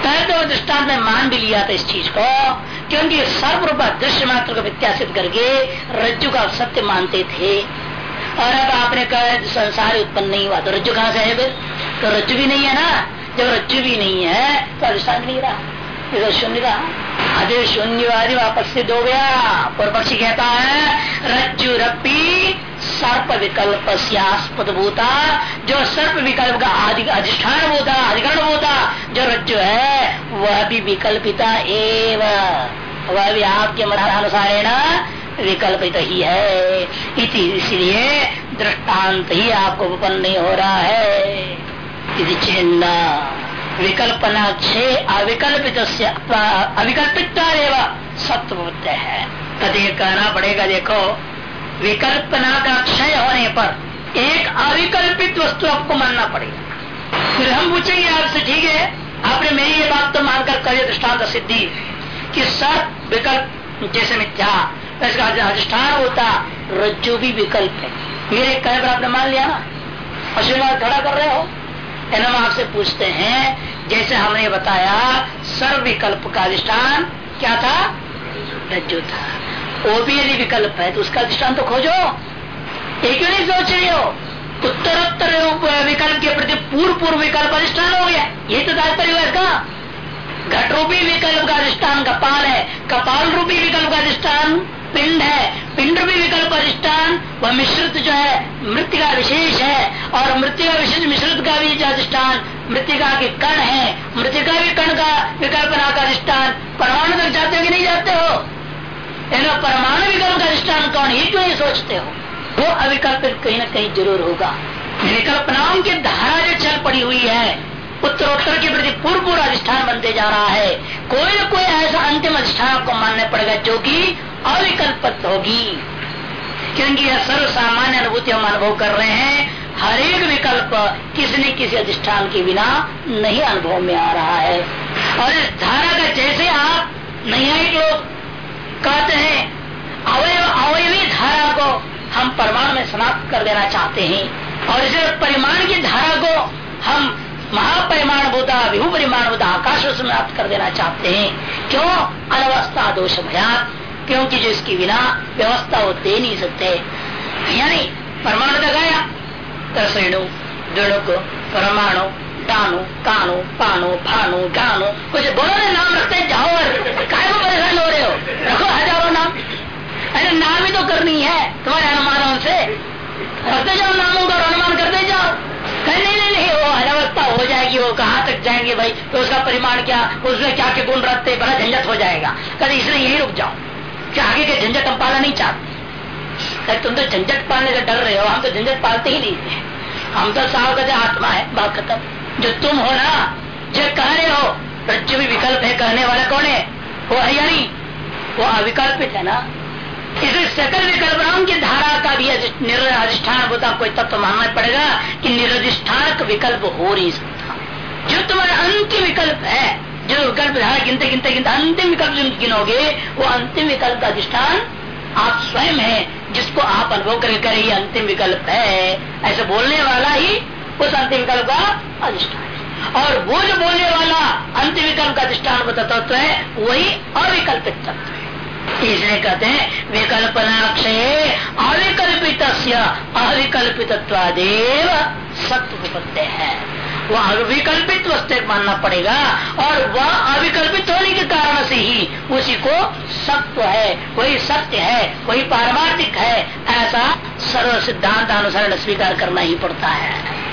पहले तो दृष्टांत में मान भी लिया था इस चीज़ को, क्योंकि सर्वरूप दृश्य मात्र को व्यत्यासित करके रज्जु का सत्य मानते थे। और अब आपने कहा संसार उत्पन्न नहीं हुआ तो रज्जु कहाँ से है फिर? तो रज्जु भी नहीं है ना? जब रज्जु भी नहीं है तो अधिष्ठान नहीं रहा। इधर शून्य रहा। अजय शून्यवादी वापस सिद्ध हो गया। पूर्व पक्षी कहता है, रज्जु रपी सर्प विकल्प स्यास्पद भूता जो सर्प विकल्प का अधिष्ठान होता, अधिकरण होता, जो रज्जु है, वह भी विकल्पिता एव। वह भी आपके मतानुसार विकल्पित ही है। इसलिए दृष्टांत ही आपको उपन्न नहीं हो रहा है। चिन्ह विकल्पना छे अविकल्पित अविकल्पित सत्व है। कभी कहना पड़ेगा, देखो विकल्पना का क्षय होने पर एक अविकल्पित वस्तु आपको मानना पड़ेगा। फिर हम पूछेंगे आपसे ठीक है, आपने मेरी ये बात तो मानकर कहे दृष्टांत सिद्धि कि सब विकल्प जैसे मिथ्या अधिष्ठान होता, रज्जु भी विकल्प है। मेरे कहे, पर आपने मान लिया ना? अश्विन खड़ा कर रहे हो? हम आपसे पूछते हैं, जैसे हमने बताया सर्व विकल्प का अधिष्ठान क्या था? रज्जु था। वो भी यदि विकल्प है तो उसका अधिष्ठान तो खोजो एक नहीं सोच रही हो? उत्तरोत्तर विकल्प के प्रति पूर्व पूर्व विकल्प अधिष्ठान हो गया। ये तो तात्पर्य इसका। घट रूपी विकल्प का अधिष्ठान कपाल है। कपाल रूपी विकल्प का अधिष्ठान पिंड है। पिंड रूपी विकल्प अधिष्ठान वह मिश्रित जो है मृत्यु का विशेष है। और मृत्यु का विशेष, मिश्रित का भी जो अधिष्ठान मृतिका के कण है। मृतिका भी कण का विकल्पना का अधिष्ठान परमाणु तक जाते हो कि नहीं जाते हो? परमाणु विकल्प का अधिष्ठान कौन ये क्यों सोचते हो? वो अविकल्पित कहीं ना कहीं ज़रूर होगा। विकल्पनाओं की धारा जो चल पड़ी हुई है, उत्तरोत्तर के प्रति पूर्व पूर्व अधिष्ठान बनते जा रहा है। कोई न कोई ऐसा अंतिम अधिष्ठान आपको मानना पड़ेगा जो कि अविकल्पित होगी। क्योंकि यह सर्व सामान्य अनुभूति हम अनुभव कर रहे हैं, हर एक विकल्प किसी न किसी अधिष्ठान के बिना नहीं अनुभव में आ रहा है। और इस धारा का जैसे आप नहीं लोग कहते हैं, अवयव, अवयवी धारा को हम परमाणु में समाप्त कर देना चाहते हैं। और इसे परिमाण की धारा को हम महापरिमाण भूता विभू परिमाण भूता आकाश में समाप्त कर देना चाहते हैं। क्यों? अनवस्था दोष भया क्योंकि जो इसकी बिना व्यवस्था वो दे नहीं सकते। यानी, परमाणु आया तरसेणु दृणुक परमाणु टाणु कानु पानु भानु गानु। कुछ बोलो ना नाम रखते जाओ और काय को परेशान हो रहे हो? रखो हज़ारों नाम। अरे, नाम ही तो करनी है, तुम्हारे अनुमानों से। रखते जाओ नामों का अनुमान करते जाओ। नहीं नहीं नहीं, वो अनवस्था हो जाएगी, वो कहाँ तक जाएँगे भाई? तो उसका परिमाण क्या? उसमें क्या के गुण रखते बड़ा झंझट हो जाएगा। कभी इसलिए यही रुक जाओ। कि आगे के झंझट हम पालना नहीं चाहते? तुम तो झंझट पालने से डर रहे हो, हम तो झंझट पालते ही नहीं हम तो साव कहते आत्मा है बात खत्म। जो तुम हो ना, जो कह रहे हो रज्जु भी विकल्प है कहने वाला कौन है? वो है या वो अविकल्पित है ना। इसे सकल विकल्प राम की धारा का भी अधिष्ठान होता, कोई तत्व तो मानना पड़ेगा कि निरधिष्ठान विकल्प हो नहीं सकता। जो तुम्हारा अंतिम विकल्प है, जो विकल्प धारा गिनते गिनते गिनते अंतिम विकल्प जो गिनोगे, वो अंतिम विकल्प का अधिष्ठान आप स्वयं है, जिसको आप अनुभव करके अंतिम विकल्प है। ऐसे बोलने वाला ही उस अंतिम विकल्प का अधिष्ठान। और वो जो बोलने वाला अंतिम विकल्प का अधिष्ठान तत्व है, वही अविकल्पित तत्व है। इसलिए कहते हैं, विकल्पनाक्षय अविकल्पित अविकल्पित सत्य प्रत्यय है। वह अविकल्पित वस्तु मानना पड़ेगा, और वह अविकल्पित होने के कारण से ही उसी को सत्व है, वही सत्य है, वही पारमार्थिक है, ऐसा सर्व सिद्धांत अनुसरण स्वीकार करना ही पड़ता है।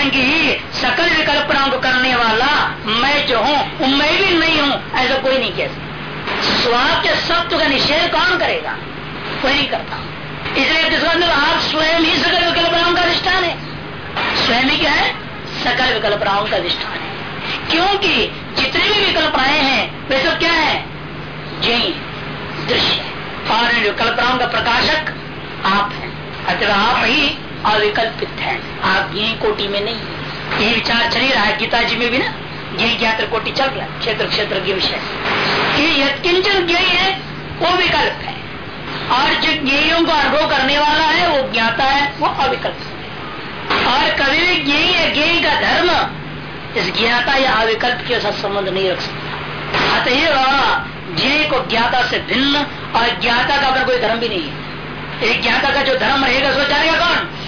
क्योंकि सकल विकल्पनाओं को करने वाला मैं जो हूँ मैं भी नहीं हूँ, ऐसा कोई नहीं कह सकता। स्वास्थ्य के सत्व का निषेध कौन करेगा? कोई नहीं करता। इसलिए मतलब आप स्वयं ही सकल विकल्पनाओं का अधिष्ठान है। स्वयं ही क्या है? सकल विकल्पनाओं का अधिष्ठान है। क्योंकि जितने भी विकल्पनाएँ हैं, वे सब क्या है? जय दृश्य। और विकल्पनाओं का प्रकाशक आप है। अतः आप ही अविकल्पित है। आप यही कोटि में नहीं ये विचार चल ही रहा है गीता जी में भी ना? यही ज्ञात कोटि चल रहा है। क्षेत्र क्षेत्र के विषय। किंचन ज्ञ है, वो विकल्प है। और जो ज्ञेयों को अनुभव करने वाला है, वो ज्ञाता है, वो अविकल्प है। और कभी भी ज्ञेय है ज्ञेय का धर्म, इस ज्ञाता या अविकल्प के साथ संबंध नहीं रख सकता। अतएव, ज्ञेय को ज्ञाता से भिन्न और ज्ञाता का अगर कोई धर्म भी नहीं है, एक ज्ञाता का जो धर्म रहेगा, सो जाएगा कौन?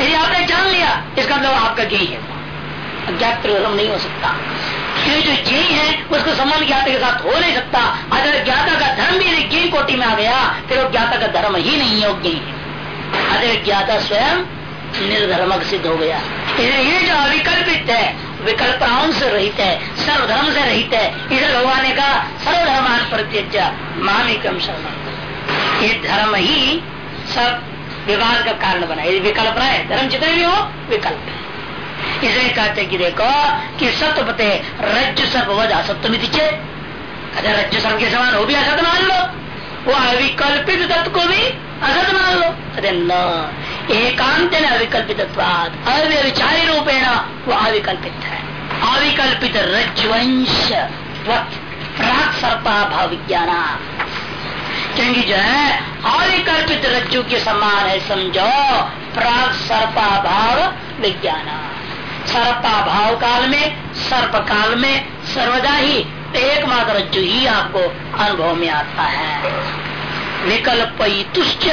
यदि आपने जान लिया, इसका मतलब आपका ज्ञ है। अज्ञात धर्म नहीं हो सकता। क्योंकि जो ज्ञ है, उसको संबंध ज्ञाता के साथ हो नहीं सकता। अगर ज्ञाता का धर्म भी ज्ञ कोटि में आ गया, फिर वो ज्ञाता का धर्म ही नहीं है ज्ञ है। अगर ज्ञाता स्वयं निर्धर्मक सिद्ध हो गया। ये जो अविकल्पित है विकल्पनाओं से रहित है, सर्वधर्म से रहित है, इसे भगवान ने कहा सर्वधर्मान प्रत्यज मामिकम शरण ये धर्म ही सब विवाद का कारण बना ये विकल्प है। धर्म जितने भी हो, विकल्प है। इसलिए कहते कि देखो कि सत्य पते रज्जु सर्प वध असत्य मिति कहते रज्जु सर्प के समान हो भी असत मान लो, वो अविकल्पित तत्व को भी असत मान लो। अरे न, एकांत ने अविकल्पित अव्यविचारी रूपेण वो अविकल्पित है। अविकल्पित रज्जुवंश प्राक सर्पा भाव विज्ञान क्योंकि जो है अविकल्पित रज्जु के समान है, समझो, प्राग सर्पा भाव विज्ञान। सर्पा भाव काल में, सर्प काल में, सर्वदा ही एकमात्र रज्जु ही आपको अनुभव में आता है। विकल्प तुष्ट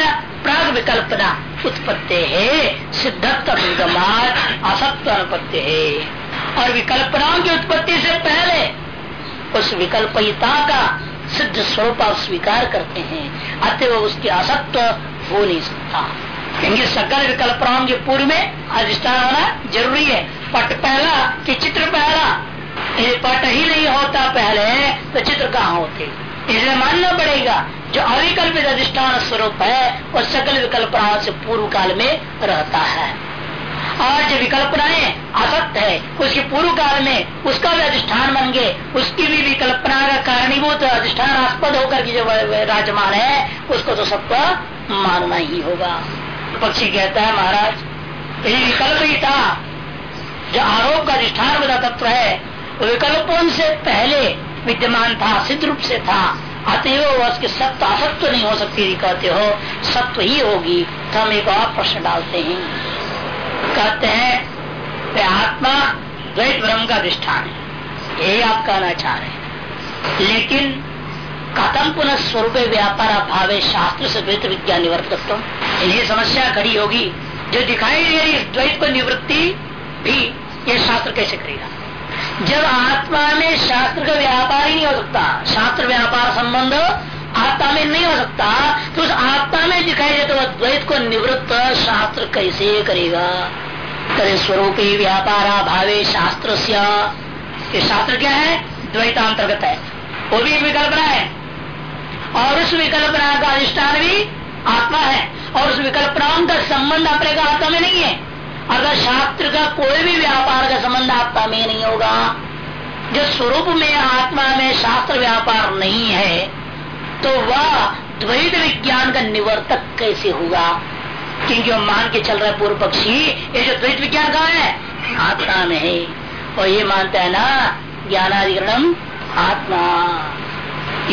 प्राग विकल्पना उत्पत्ति है, सिद्धत्व असत्व अनुपत्ति है। और विकल्पनाओं की उत्पत्ति से पहले उस विकल्पयिता का सिद्ध स्वरूप आप स्वीकार करते हैं अतः उसकी असत्व हो नहीं सकता। क्योंकि सकल विकल्पनाओं के पूर्व में अधिष्ठान होना ज़रूरी है। पट पहला कि चित्र पहला। पट ही नहीं होता पहले तो चित्र कहाँ होते? इसलिए मानना पड़ेगा, जो अविकल्पित अधिष्ठान स्वरूप है वह सकल विकल्पनाओं से पूर्व काल में रहता है। और जो विकल्पनाएँ असत्य है, उसके पूर्व काल में उसका भी अधिष्ठान बन गए, उसकी भी विकल्पना का कारणीभूत अधिष्ठान आस्पद होकर के जो राजमान है, उसको तो सबका मानना ही होगा। पक्षी कहता है, महाराज, यही विकल्प ही था। जो आरोप का अधिष्ठान वाला तत्व है विकल्पों से पहले विद्यमान था, सिद्ध रूप से था। अतएव उसके सत्य, असत्य नहीं हो सकती, कहते हो, सत्य ही होगी। तो हम एक और प्रश्न डालते हैं। कहते हैं कि आत्मा द्वैत ब्रह्म का अधिष्ठान है। यही आप कहना चाह रहे हैं। लेकिन कथम पुनः स्वरूप व्यापार अभाव शास्त्र से द्वैत विज्ञान निवर्तत्व। इन्हें समस्या खड़ी होगी, जो दिखाई दे रही द्वैत को निवृत्ति भी ये शास्त्र कैसे करेगा? जब आत्मा में शास्त्र का व्यापार ही नहीं हो सकता, शास्त्र व्यापार संबंध आत्मा में नहीं हो सकता तो उस आत्मा में दिखाई देता तो द्वैत को निवृत्त शास्त्र कैसे करेगा? करे स्वरूप व्यापार भावे शास्त्र ये शास्त्र क्या है? द्वैतांतर्गत है। वो भी विकल्पना है। और उस विकल्पना का अधिष्ठान भी आत्मा है। और उस विकल्पनाओं का संबंध अपने का आत्मा में नहीं है। अगर शास्त्र का कोई भी व्यापार का संबंध आत्मा में नहीं होगा, जो स्वरूप में आत्मा में शास्त्र व्यापार नहीं है तो वह द्वैत विज्ञान का निवर्तक कैसे होगा? क्योंकि वो मान के चल रहा है पूर्व पक्षी, ये जो द्वैत विज्ञान कहा है, आत्मा में है। और ये मानता है ना ज्ञानाधिकरण आत्मा।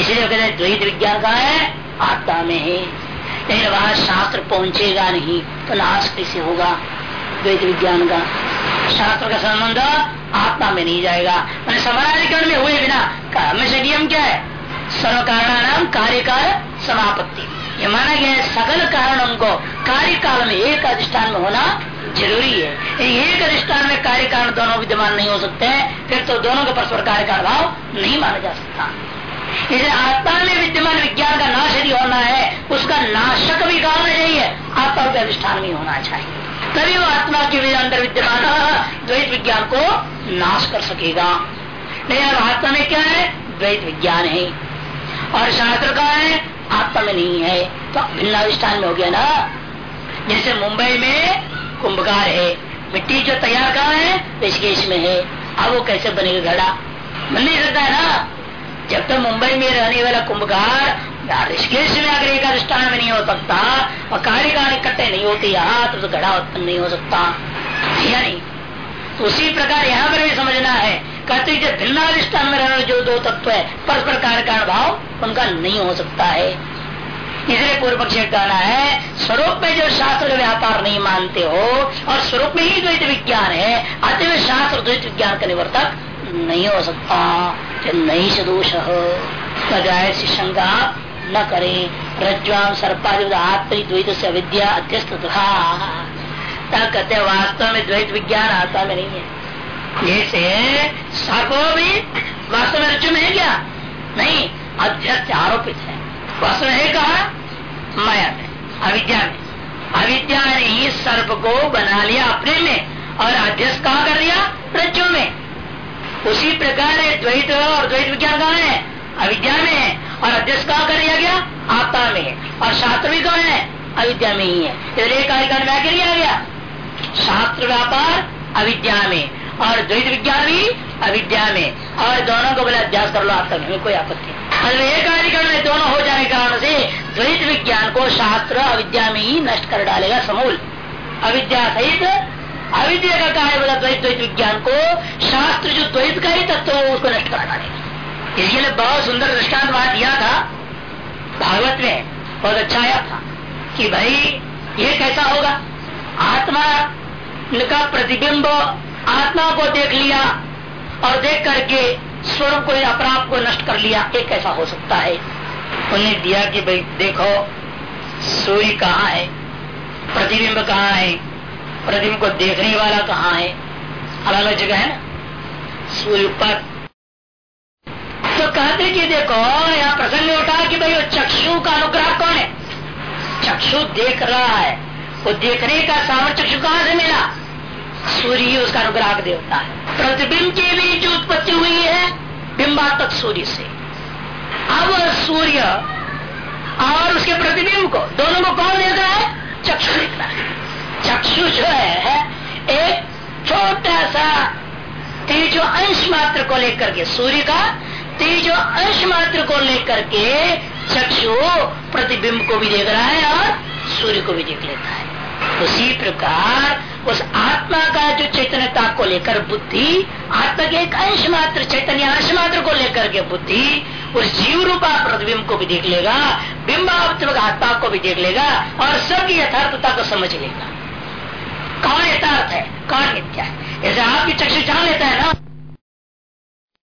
इसलिए कहते हैं द्वैत विज्ञान कहा है, आत्मा में है। लेकिन वहाँ शास्त्र पहुंचेगा नहीं तो नाश कैसे होगा द्वैत विज्ञान का? शास्त्र का संबंध आत्मा में नहीं जाएगा। मैंने समानाधिकरण में हुए बिना हमेशा नियम क्या है? सर्व कारण कार्य काल समापत्ति। ये माना गया है, सकल कारणों को कार्य में एक अधिष्ठान में होना ज़रूरी है। एक अधिष्ठान में कार्य कारण दोनों विद्यमान नहीं हो सकते हैं फिर तो दोनों का परस्पर कार्य का भाव नहीं माना जा सकता। इसे आत्मा में विद्यमान विज्ञान का नाश यदि होना है, उसका नाशक भी कहना चाहिए आत्मा के अधिष्ठान में होना चाहिए। तभी वो आत्मा के अंदर विद्यमान, द्वैत विज्ञान को नाश कर सकेगा। नहीं अब आत्मा में क्या है? द्वैत विज्ञान है। और शास्त्र का है, आत्मा में नहीं है। तो भिन्नाधिष्ठान में हो गया ना। जैसे मुंबई में कुंभकार है मिट्टी जो तैयार कहा है ऋषिकेश में है। अब वो कैसे बनेगा घड़ा? बन नहीं सकता है ना? जब तक मुंबई में रहने वाला कुंभकार ऋषिकेश में अगर एक अधिष्ठान में नहीं हो सकता और कार्यकाल इकट्ठे नहीं होते यहाँ तो, तो घड़ा उत्पन्न नहीं हो सकता। या नहीं? तो उसी प्रकार यहाँ पर भी समझना है कहते जो भिन्न अधिष्ठान में रहने जो दो तत्व है परस्पर कार्य भाव उनका नहीं हो सकता है। इसलिए पूर्व पक्ष कहना है, स्वरूप में जो शास्त्र का व्यापार नहीं मानते हो, और स्वरूप में ही द्वैत विज्ञान है अतः शास्त्र द्वैत विज्ञान का निवर्तक नहीं हो सकता नहीं सदोष ऐसी शंका न करे। रज्वाम सर्पादि आत्म द्वैत से अविद्या अध्यस्त कहते वास्तव में द्वैत विज्ञान आत्मा में नहीं है। जैसे सर्प भी वास्तव में रज्जु में है क्या? नहीं अध्यस्त आरोपित है। वास्तव है कहा? माया में, अविद्या में। अविद्या ने ही सर्प को बना लिया अपने में और अध्यक्ष कहा कर दिया? रज्जु में। उसी प्रकार द्वैत और द्वैत विज्ञान कहा है? अविद्या में है। और अध्यक्ष कहा कर दिया गया? आत्मा में है। और शास्त्र भी कौन है? अविद्या में ही है। इसलिए कार्यक्रम में आ गया। शास्त्र व्यापार अविद्या में। और द्वैत विज्ञान भी अविद्या में। और दोनों को बोले अभ्यास कर लो आपका में कोई आपत्ति एक कार्यक्रम दोनों हो जाने कारण से द्वैत विज्ञान को शास्त्र अविद्या में ही नष्ट कर डालेगा समूल। अविद्या सहित अविद्या का कार्य बोला, द्वैत द्वैत विज्ञान को शास्त्र जो द्वैत का ही तत्व है उसको नष्ट कर डालेगा। इसलिए बहुत सुंदर दृष्टांत वहाँ दिया था, भागवत में। बहुत अच्छा आया था कि भाई, ये कैसा होगा? आत्मा का प्रतिबिंब आत्मा को देख लिया और देख करके स्वरूप को अपराध को नष्ट कर लिया, ये कैसा हो सकता है? उन्हें दिया कि भाई, देखो, सूर्य कहाँ है? प्रतिबिंब कहाँ है? प्रतिबिंब को देखने वाला कहाँ है? अलग अलग जगह है सूर्य पर तो कहते कि देखो, यहाँ प्रसन्न उठा कि भाई, वो चक्षु का अनुग्रह कौन है? चक्षु देख रहा है। वो देखने का सामर्थ्य चक्षु कहाँ से मिला? सूर्य ही उसका अनुग्राहक देवता है। प्रतिबिंब की भी जो उत्पत्ति हुई है, बिंबात्मक सूर्य से। अब सूर्य और उसके प्रतिबिंब को, दोनों को कौन देख रहा है? चक्षु देख रहा है। चक्षु जो है एक छोटा सा तेजो अंश मात्र को लेकर के, सूर्य का तेजो अंश मात्र को लेकर के चक्षु प्रतिबिंब को भी देख रहा है और सूर्य को भी देख लेता है। उसी प्रकार उस आत्मा का जो चैतन्यता को लेकर बुद्धि, आत्मा के एक अंश मात्र, चैतन्य अंश मात्र को लेकर के बुद्धि, उस जीव रूपा प्रतिबिंब को भी देख लेगा बिंबात्मक आत्मा को भी देख लेगा और सबकी यथार्थता को समझ लेगा। कौन यथार्थ है? कौन मिथ्या है? जैसे आपकी चक्षु जान लेता है ना।